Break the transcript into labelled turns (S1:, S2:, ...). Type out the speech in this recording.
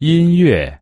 S1: 音乐